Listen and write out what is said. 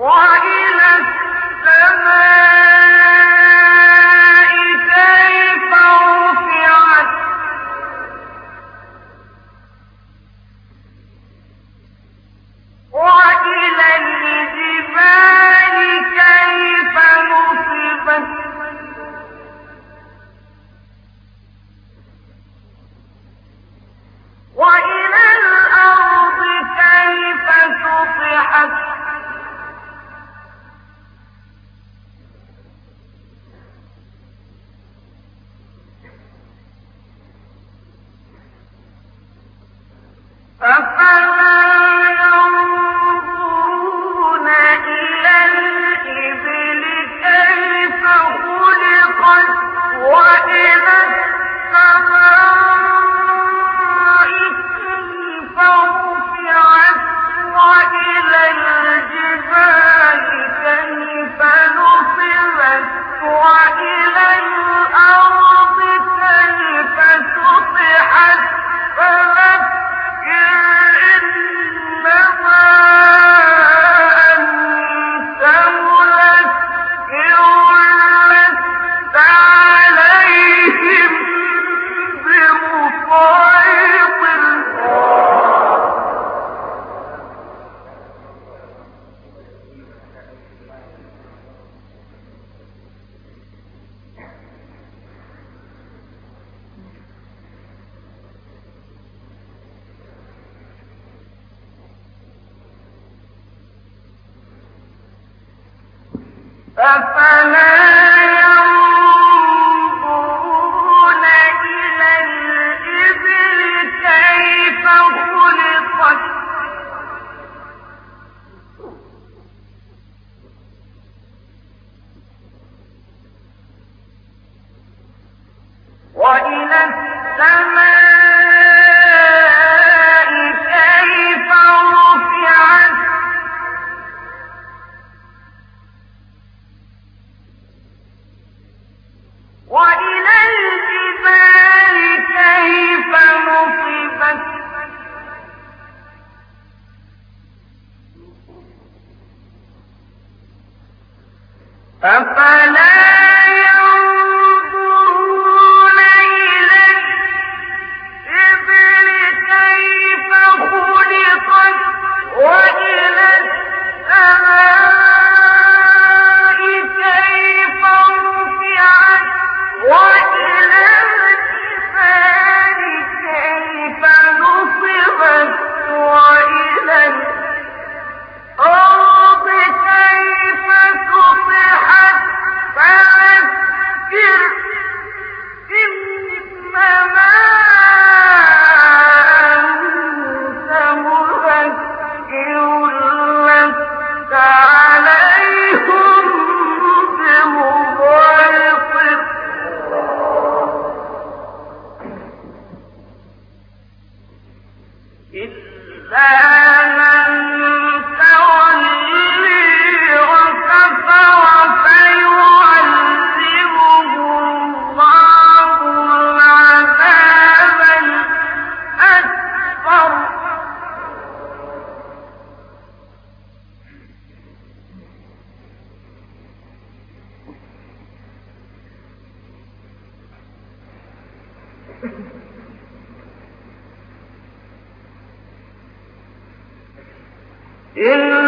What? أفلا ينظرون إن